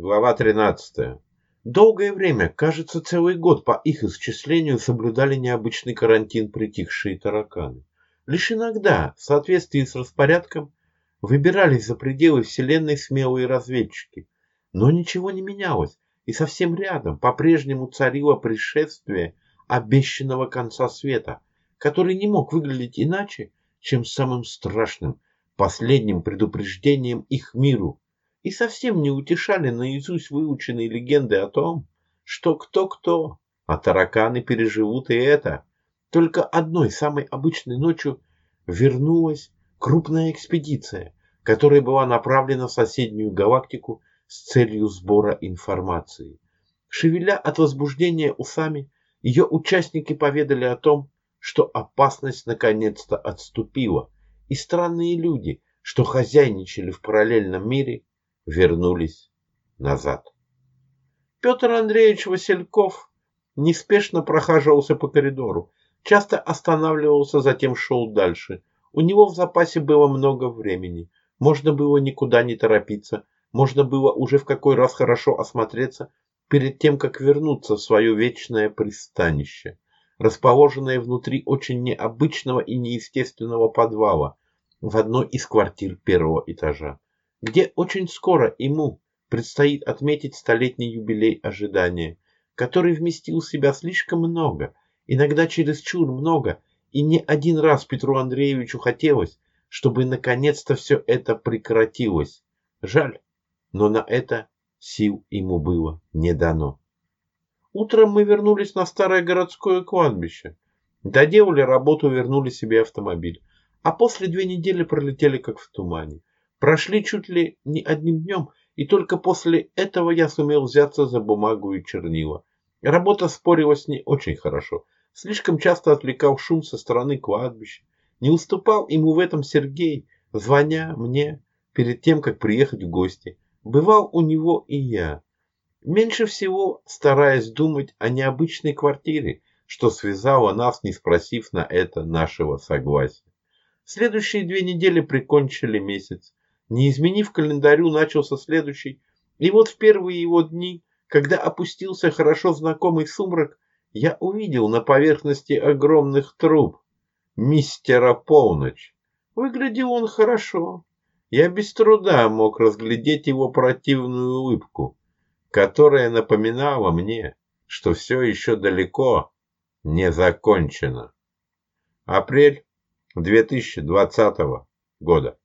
Глава 13. Долгое время, кажется, целый год по их исчислению соблюдали необычный карантин притихшие тараканы. Лишь иногда, в соответствии с распорядком, выбирались за пределы Вселенной смелые разведчики. Но ничего не менялось, и совсем рядом по-прежнему царило пришествие обещанного конца света, который не мог выглядеть иначе, чем самым страшным, последним предупреждением их миру, и совсем не утешали наизусть выученные легенды о том, что кто-кто, а тараканы переживут и это. Только одной самой обычной ночью вернулась крупная экспедиция, которая была направлена в соседнюю галактику с целью сбора информации. Шевеля от возбуждения усами, ее участники поведали о том, что опасность наконец-то отступила, и странные люди, что хозяйничали в параллельном мире, вернулись назад. Петр Андреевич Васильков неспешно прохаживался по коридору, часто останавливался, затем шел дальше. У него в запасе было много времени, можно было никуда не торопиться, можно было уже в какой раз хорошо осмотреться перед тем, как вернуться в свое вечное пристанище, расположенное внутри очень необычного и неестественного подвала в одной из квартир первого этажа, где очень скоро ему предстоит отметить столетний юбилей ожидания, который вместил в себя слишком много, иногда чересчур много, и не один раз Петру Андреевичу хотелось, чтобы наконец-то все это прекратилось. Жаль, но на это сил ему было не дано. Утром мы вернулись на старое городское кладбище. Доделали работу, вернули себе автомобиль. А после две недели пролетели как в тумане. Прошли чуть ли не одним днем, и только после этого я сумел взяться за бумагу и чернила. Работа спорилась не очень хорошо. Слишком часто отвлекал шум со стороны кладбища. Не уступал ему в этом Сергей, звоня мне перед тем, как приехать в гости. Бывал у него и я. Меньше всего стараясь думать о необычной квартире, что связало нас, не спросив на это нашего согласия. Следующие две недели прикончили месяц. Не изменив календарю, начался следующий. И вот в первые его дни, когда опустился хорошо знакомый сумрак, я увидел на поверхности огромных труб мистера Полночь. Выглядел он хорошо. Я без труда мог разглядеть его противную улыбку, которая напоминала мне, что все еще далеко не закончено. Апрель 2020 года.